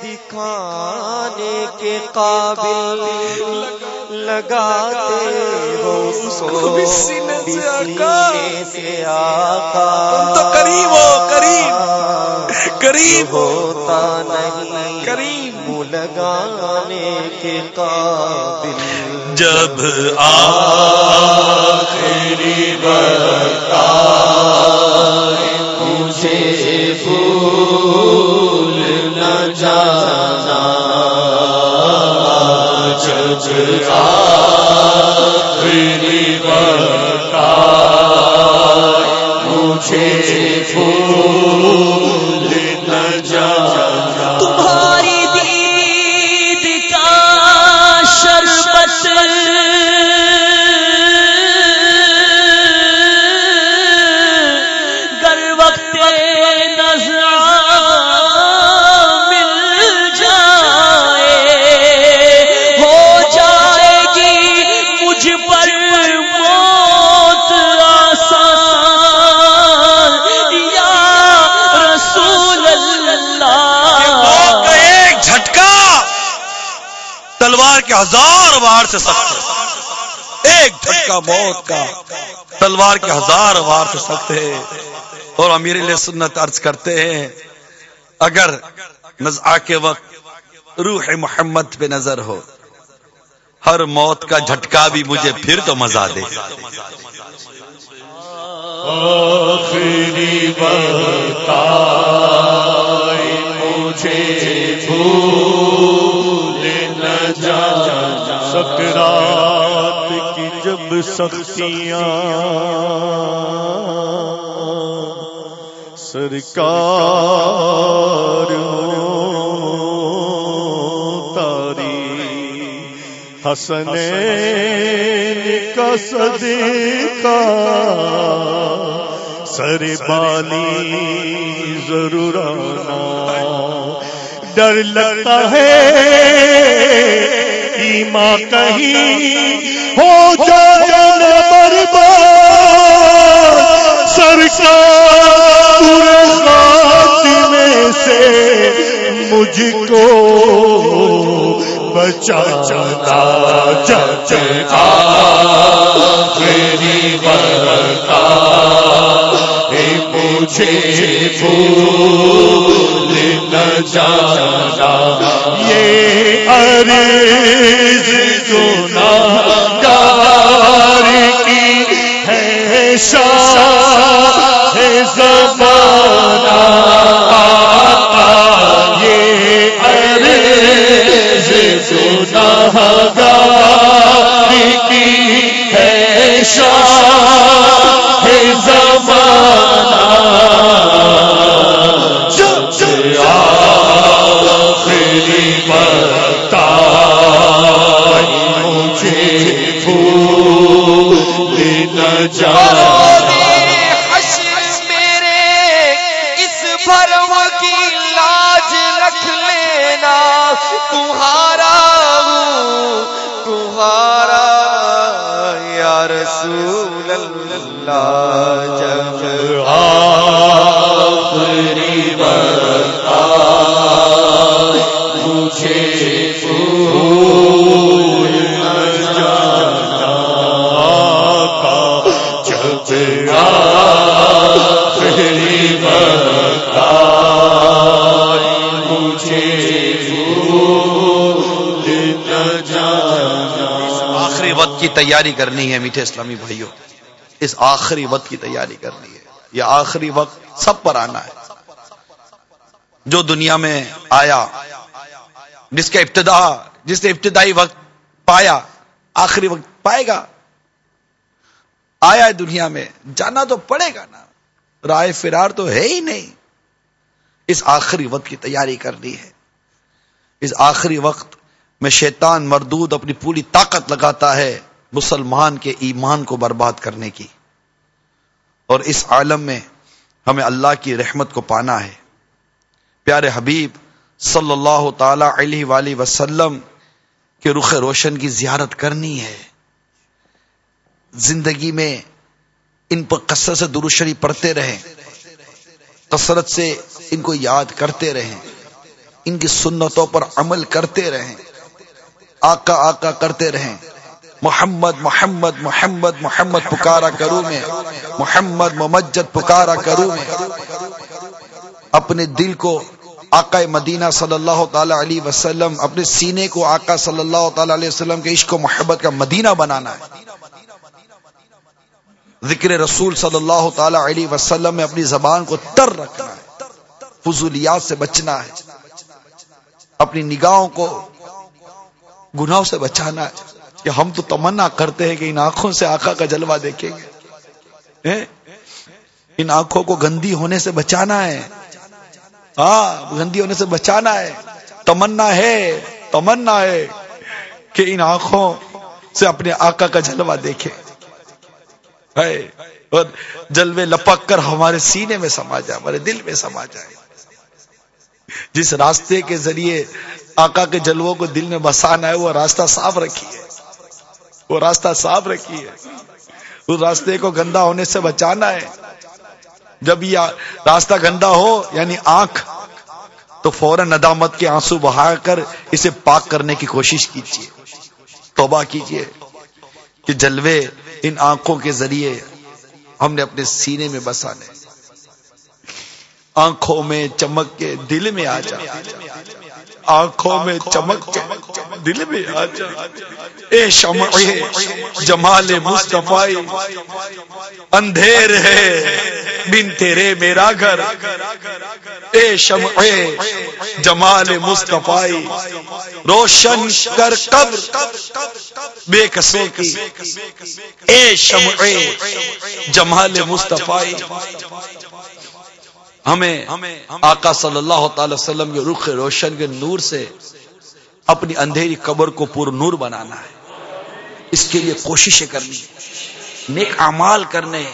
دکھانے کے قابل لگاتے ہو بھی سینے سے آقا۔ تو کریم ہو کریم کریم ہو ہوتا نہیں۔ کریم منہ لگانے کے قابل جب آخری بتا مجھے بھول نہ جانا جب آخری بتا مجھے ہزار وار سے سخت ہے۔ ایک جھٹکا موت کا۔ تلوار کے ہزار وار سے سخت ہے۔ اور امیر علیہ سنت عرض کرتے ہیں، اگر نزعہ کے وقت روح محمد پہ نظر ہو، ہر موت کا جھٹکا بھی مجھے پھر تو مزہ دے۔ آخری مجھے بھول سکرات کی جب سختیاں سرکار تاری حسن کا صدقہ سر بالی ضرور ڈر لگتا ہے ایماں کہیں ہو جائے نہ برباد سرکار پورے خاتمے سے مجھ کو بچانا جب آخری برتا مجھے بھول نہ جانا عرض گناہگار کی ہے شاہ زمانہ یہ عرض گناہگار کی ہے شاہ لینا تمہارا ہوں تمہارا یا رسول اللہ۔ آخری بتا مجھے آخری وقت کی تیاری کرنی ہے میٹھے اسلامی بھائیوں۔ اس آخری وقت کی تیاری کرنی ہے۔ یہ آخری وقت سب پر آنا ہے۔ جو دنیا میں آیا، جس کا ابتدا، جس نے ابتدائی وقت پایا، آخری وقت پائے گا۔ آیا ہے دنیا میں؟ جانا تو پڑے گا نا۔ رائے فرار تو ہے ہی نہیں۔ اس آخری وقت کی تیاری کرنی ہے۔ اس آخری وقت میں شیطان مردود اپنی پوری طاقت لگاتا ہے مسلمان کے ایمان کو برباد کرنے کی۔ اور اس عالم میں ہمیں اللہ کی رحمت کو پانا ہے۔ پیارے حبیب صلی اللہ تعالی علیہ وآلہ وسلم کے رخ روشن کی زیارت کرنی ہے۔ زندگی میں ان پر کثرت سے درود شریف پڑھتے رہیں، کثرت سے ان کو یاد کرتے رہیں، ان کی سنتوں پر عمل کرتے رہیں، آقا آقا کرتے رہیں۔ محمد محمد محمد محمد پکارا کروں میں، محمد، ممجد پکارا کروں میں۔ اپنے دل کو آقا مدینہ صلی اللہ تعالی علیہ وسلم، اپنے سینے کو آقا صلی اللہ تعالی علیہ وسلم کے عشق و محبت کا مدینہ بنانا ہے۔ ذکر رسول صلی اللہ تعالی علیہ وسلم میں اپنی زبان کو تر رکھنا ہے، فضولیات سے بچنا ہے، اپنی نگاہوں کو گناہوں سے بچانا ہے۔ کہ ہم تو تمنا کرتے ہیں کہ ان آنکھوں سے آقا کا جلوہ دیکھیں گے۔ ان آنکھوں کو گندی ہونے سے بچانا ہے۔ ہاں گندی ہونے سے بچانا ہے۔ تمنا ہے تمنا ہے کہ ان آنکھوں سے اپنے آقا کا جلوہ دیکھے اور جلوے لپک کر ہمارے سینے میں سما جائے، ہمارے دل میں سما جائے۔ جس راستے کے ذریعے آقا کے جلووں کو دل میں بسانا ہے وہ راستہ صاف رکھیے وہ راستہ صاف رکھیے اس راستے کو گندا ہونے سے بچانا ہے۔ جب یہ راستہ گندا ہو یعنی آنکھ، تو فوراً ندامت کے آنسو بہا کر اسے پاک کرنے کی کوشش کیجیے توبہ کیجیے کہ جلوے ان آنکھوں کے ذریعے ہم نے اپنے سینے میں بسانے۔ آنکھوں میں چمک کے دل میں آ جا۔ آنکھوں میں چمک کے دل میں آ جا۔ اے شمع جمال مصطفی، اندھیر ہے بن تیرے میرا گھر۔ اے شمع جمال مصطفی، روشن کر قبر۔ بے کسوں کی۔ اے شمع جمال مصطفی، ہمیں آقا صلی اللہ تعالی وسلم کے رخ روشن کے نور سے اپنی اندھیری قبر کو پور نور بنانا ہے۔ اس کے لیے کوششیں کرنی نیک امال کرنے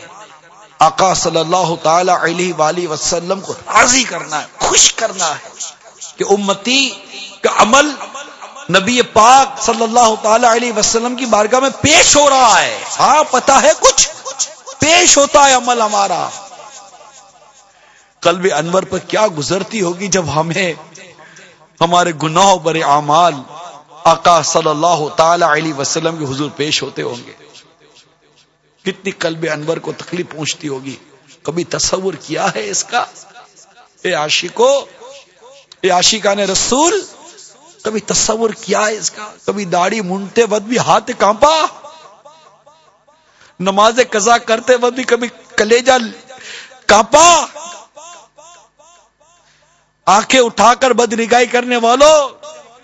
آقا صلی اللہ تعالی علیہ وآلہ وسلم کو راضی کرنا ہے، خوش کرنا ہے کہ امتی کا عمل نبی پاک صلی اللہ تعالی علیہ وسلم کی بارگاہ میں پیش ہو رہا ہے۔ ہاں پتا ہے کچھ؟ پیش ہوتا ہے عمل ہمارا۔ قلب انور پر کیا گزرتی ہوگی جب ہمیں ہمارے گناہ برے اعمال آقا صلی اللہ تعالی علیہ وسلم کے حضور پیش ہوتے ہوں گے۔ کتنی قلب انور کو تکلیف پہنچتی ہوگی۔ کبھی تصور کیا ہے اس کا؟ اے عاشقو، اے عاشقان رسول، کبھی تصور کیا ہے اس کا؟ کبھی داڑھی مونتے وقت بھی ہاتھ کانپا۔ نماز قضا کرتے وقت بھی کبھی کلیجا کانپا۔ آنکھیں اٹھا کر بد نگاہی کرنے والوں،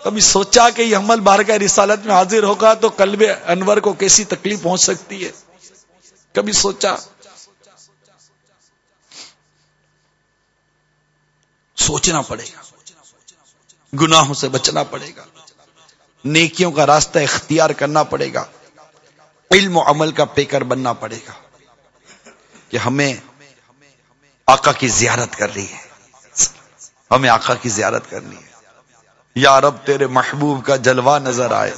کبھی سوچا کہ یہ عمل بار کا رسالت میں حاضر ہوگا تو قلب انور کو کیسی تکلیف پہنچ سکتی ہے؟ کبھی سوچا۔ سوچنا پڑے گا۔ گناہوں سے بچنا پڑے گا۔ نیکیوں کا راستہ اختیار کرنا پڑے گا۔ علم و عمل کا پیکر بننا پڑے گا۔ کہ ہمیں آقا کی زیارت کر رہی ہے۔ ہمیں آقا کی زیارت کرنی ہے۔ یا رب، تیرے محبوب کا جلوہ نظر آئے۔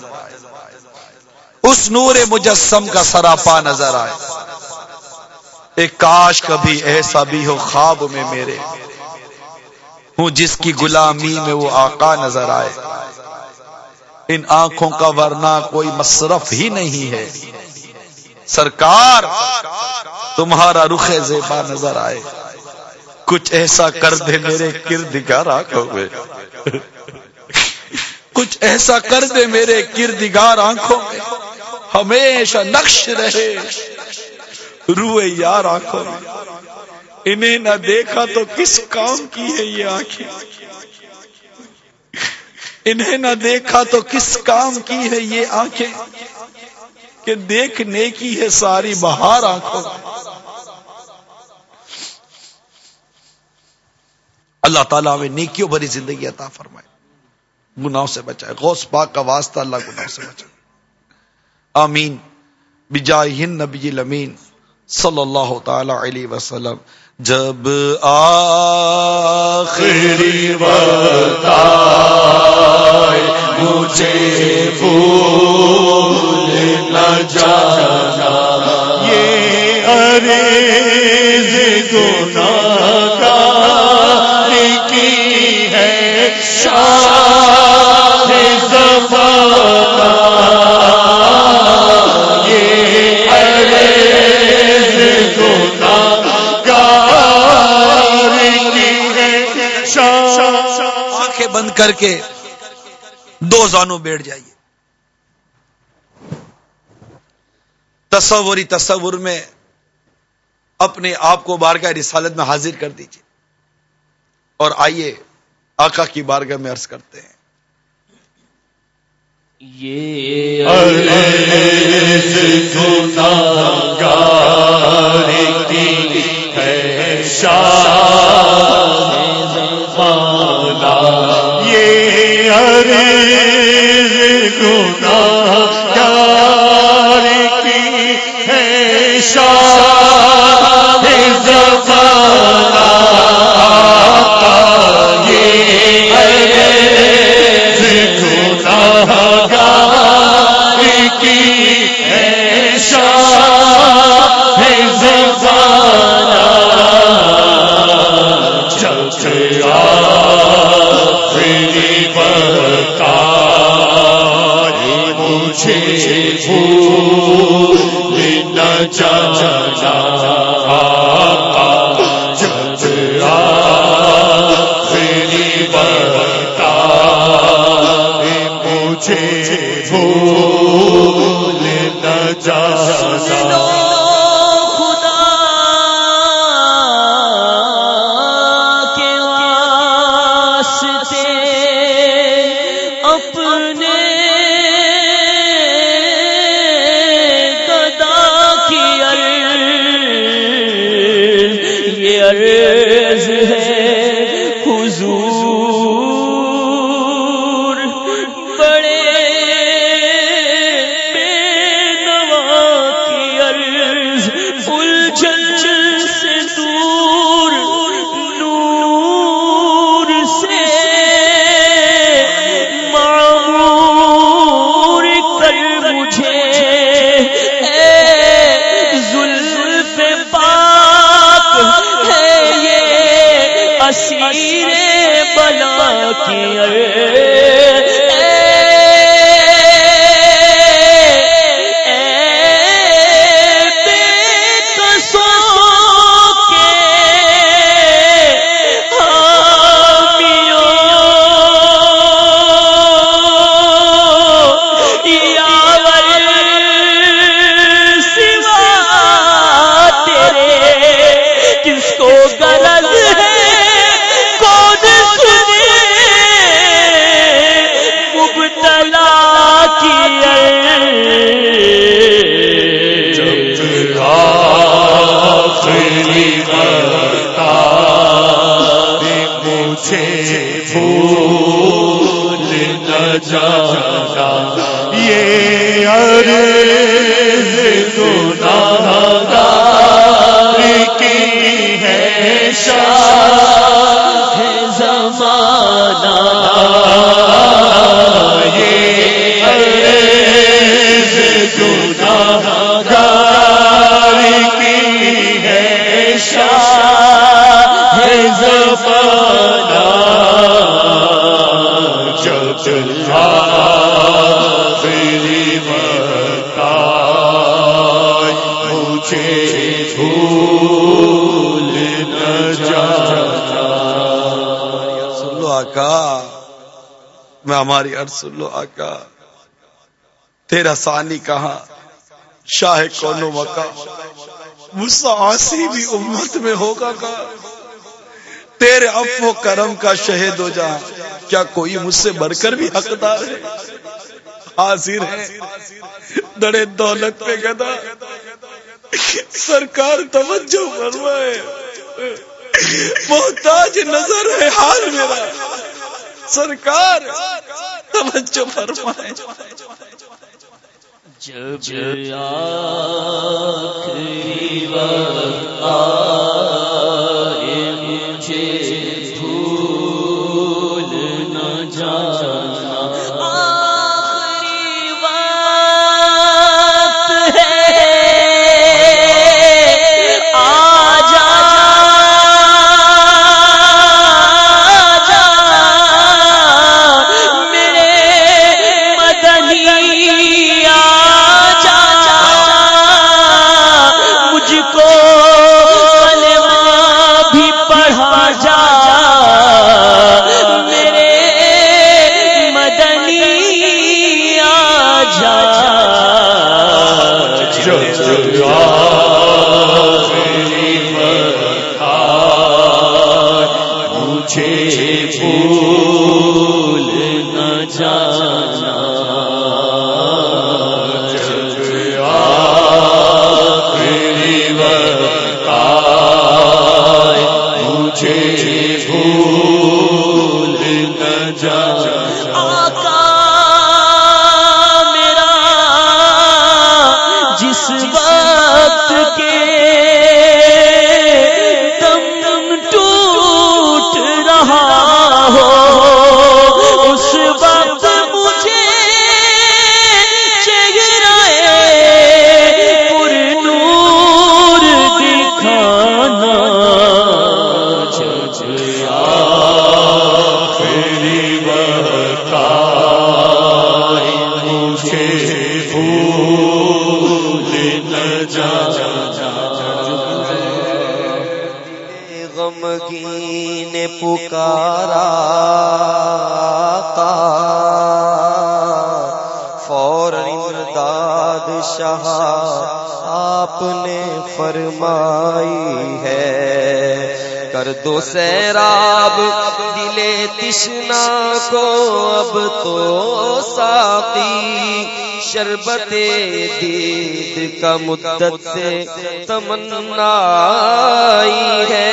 اس نور مجسم کا سراپا نظر آئے۔ ایک کاش کبھی ایسا بھی ہو خواب میں میرے۔ ہوں، جس کی غلامی میں وہ آقا نظر آئے۔ ان آنکھوں کا ورنہ کوئی مصرف ہی نہیں ہے۔ سرکار، تمہارا رخ زیبا نظر آئے۔ کچھ ایسا کر دے میرے کردگار آنکھوں میں۔ کچھ ایسا کر دے میرے کردگار آنکھوں میں۔ ہمیشہ نقش رہے۔ روئے یار آنکھوں میں۔ انہیں نہ دیکھا تو کس کام کی ہے یہ آنکھیں؟ انہیں نہ دیکھا تو کس کام کی ہے یہ آنکھیں؟ کہ دیکھنے کی ہے ساری بہار آنکھوں میں۔ اللہ تعالیٰ ہمیں نیکیوں بھری زندگی عطا فرمائے۔ گناہوں سے بچائے۔ غوث پاک کا واسطہ اللہ گناہوں سے بچائے۔ آمین۔ بجاہن نبی الامین صلی اللہ تعالی علیہ وسلم۔ جب آخری وقت آئے، مجھے بھول نہ جانا۔ یہ عریض گناہگار آنکھیں بند کر کے دو زانوں بیٹھ جائیے۔ تصوری تصور میں اپنے آپ کو بارگاہ رسالت میں حاضر کر دیجیے اور آئیے آقا کی بارگاہ میں عرض کرتے ہیں۔ یہ یہ عرض گناہگار کی ہے شاہ۔ زمانہ مجھے بھول نہ جانا۔ یہ عرض ہماری عرض سن لو آقا، تیرا ثانی کہاں؟ شاہ کون مکا مساسی بھی امت میں ہوگا کا تیرے افو کرم کا شہید ہو جا کیا کوئی مجھ سے بڑھ کر بھی حقدار ہے؟ حاضر ہے۔ دڑے دولت پہ گدا۔ سرکار توجہ فرمائے۔ محتاج نظر ہے حال میرا۔ سرکار توجہ فرمائے۔ جب آخری وقت آئے مجھے بھول شربت دید کا مدت سے تمنا آئی ہے۔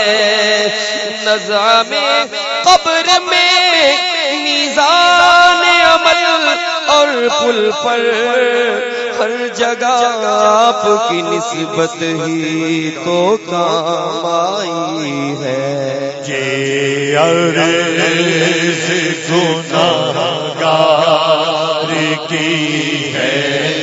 نظر میں قبر میں میزان عمل اور پل پر ہر جگہ آپ کی نسبت ہی تو کام آئی ہے۔ یہ عرض گناہگار کی ہے۔